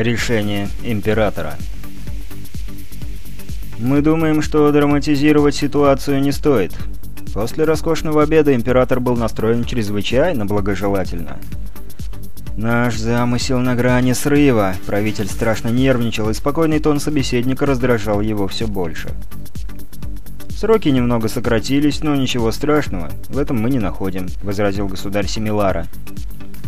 Решение Императора Мы думаем, что драматизировать ситуацию не стоит. После роскошного обеда Император был настроен чрезвычайно благожелательно. «Наш замысел на грани срыва», — правитель страшно нервничал, и спокойный тон собеседника раздражал его все больше. «Сроки немного сократились, но ничего страшного, в этом мы не находим», — возразил государь Семилара.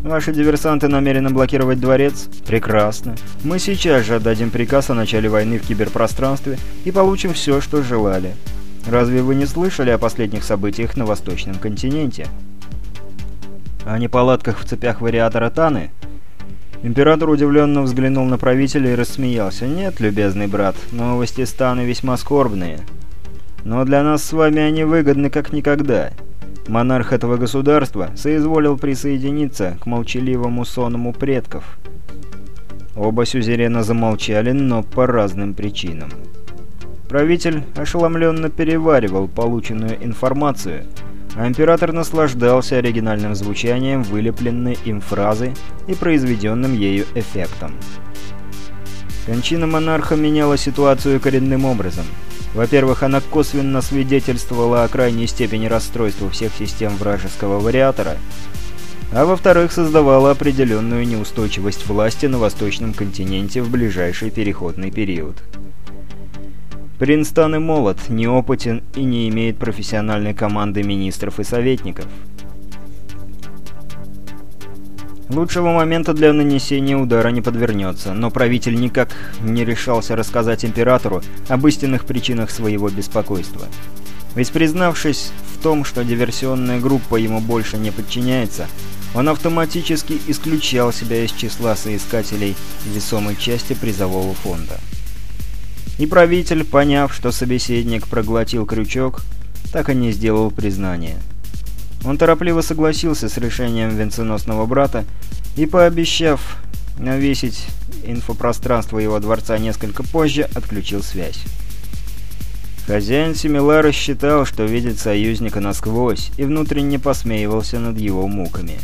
«Ваши диверсанты намерены блокировать дворец? Прекрасно. Мы сейчас же отдадим приказ о начале войны в киберпространстве и получим все, что желали. Разве вы не слышали о последних событиях на Восточном континенте?» «О неполадках в цепях вариатора Таны?» Император удивленно взглянул на правителя и рассмеялся. «Нет, любезный брат, новости Станы весьма скорбные. Но для нас с вами они выгодны как никогда. Монарх этого государства соизволил присоединиться к молчаливому сонму предков. Оба сюзерена замолчали, но по разным причинам. Правитель ошеломленно переваривал полученную информацию, а император наслаждался оригинальным звучанием вылепленной им фразы и произведенным ею эффектом. Кончина монарха меняла ситуацию коренным образом – во-первых, она косвенно свидетельствовала о крайней степени расстройства всех систем вражеского вариатора, а во-вторых, создавала определенную неустойчивость власти на восточном континенте в ближайший переходный период. Принстон и молод, неопытен и не имеет профессиональной команды министров и советников – Лучшего момента для нанесения удара не подвернется, но правитель никак не решался рассказать императору об истинных причинах своего беспокойства. Ведь признавшись в том, что диверсионная группа ему больше не подчиняется, он автоматически исключал себя из числа соискателей весомой части призового фонда. И правитель, поняв, что собеседник проглотил крючок, так и не сделал признания – он торопливо согласился с решением венценосного брата и, пообещав навесить инфопространство его дворца несколько позже, отключил связь. Хозяин Семилара считал, что видит союзника насквозь, и внутренне посмеивался над его муками.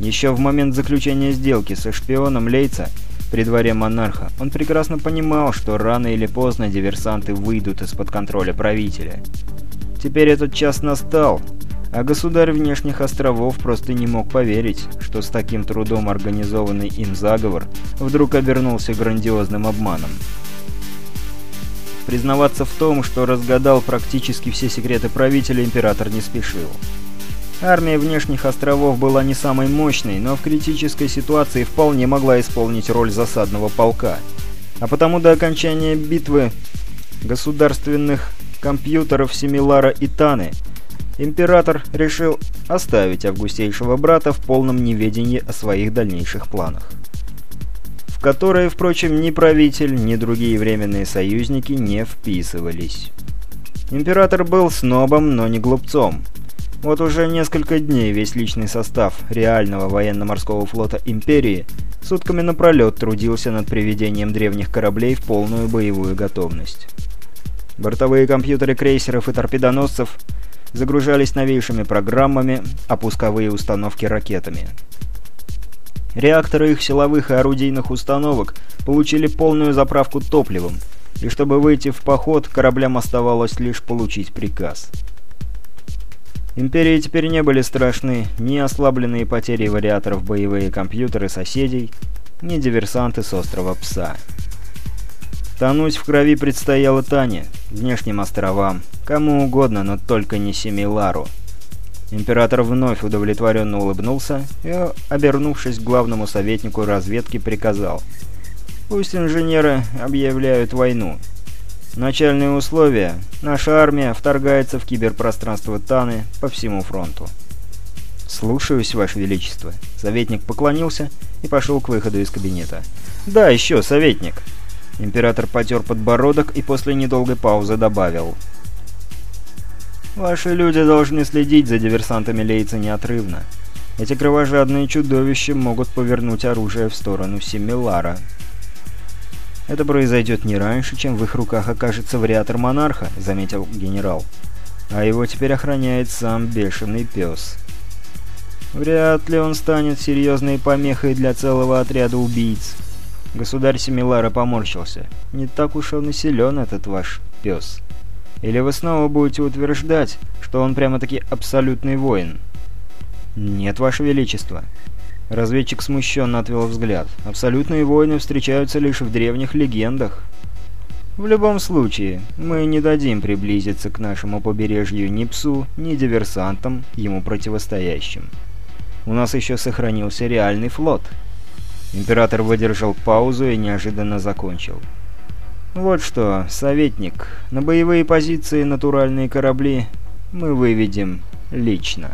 Еще в момент заключения сделки со шпионом Лейца при дворе монарха он прекрасно понимал, что рано или поздно диверсанты выйдут из-под контроля правителя. Теперь этот час настал, а государь внешних островов просто не мог поверить, что с таким трудом организованный им заговор вдруг обернулся грандиозным обманом. Признаваться в том, что разгадал практически все секреты правителя, император не спешил. Армия внешних островов была не самой мощной, но в критической ситуации вполне могла исполнить роль засадного полка. А потому до окончания битвы государственных компьютеров Семилара и Таны – император решил оставить августейшего брата в полном неведении о своих дальнейших планах. В которые, впрочем, ни правитель, ни другие временные союзники не вписывались. Император был снобом, но не глупцом. Вот уже несколько дней весь личный состав реального военно-морского флота Империи сутками напролет трудился над приведением древних кораблей в полную боевую готовность. Бортовые компьютеры крейсеров и торпедоносцев – загружались новейшими программами, а пусковые установки ракетами. Реакторы их силовых и орудийных установок получили полную заправку топливом, и чтобы выйти в поход, кораблям оставалось лишь получить приказ. Империи теперь не были страшны ни ослабленные потери вариаторов боевые компьютеры соседей, ни диверсанты с острова Пса. Тонуть в крови предстояло Тане, внешним островам, кому угодно, но только не Семилару. Император вновь удовлетворенно улыбнулся и, обернувшись к главному советнику разведки, приказал. «Пусть инженеры объявляют войну. Начальные условия. Наша армия вторгается в киберпространство Таны по всему фронту». «Слушаюсь, Ваше Величество». Советник поклонился и пошел к выходу из кабинета. «Да, еще, советник». Император потер подбородок и после недолгой паузы добавил. «Ваши люди должны следить за диверсантами Лейца неотрывно. Эти кровожадные чудовища могут повернуть оружие в сторону Семилара. Это произойдет не раньше, чем в их руках окажется вариатор монарха», — заметил генерал. «А его теперь охраняет сам бешеный пес». Вряд ли он станет серьезной помехой для целого отряда убийц. Государь Семилара поморщился. «Не так уж он и силен, этот ваш пес. Или вы снова будете утверждать, что он прямо-таки абсолютный воин?» «Нет, ваше величество». Разведчик смущенно отвел взгляд. «Абсолютные воины встречаются лишь в древних легендах». «В любом случае, мы не дадим приблизиться к нашему побережью ни псу, ни диверсантам, ему противостоящим. У нас еще сохранился реальный флот». Император выдержал паузу и неожиданно закончил. «Вот что, советник, на боевые позиции натуральные корабли мы выведем лично».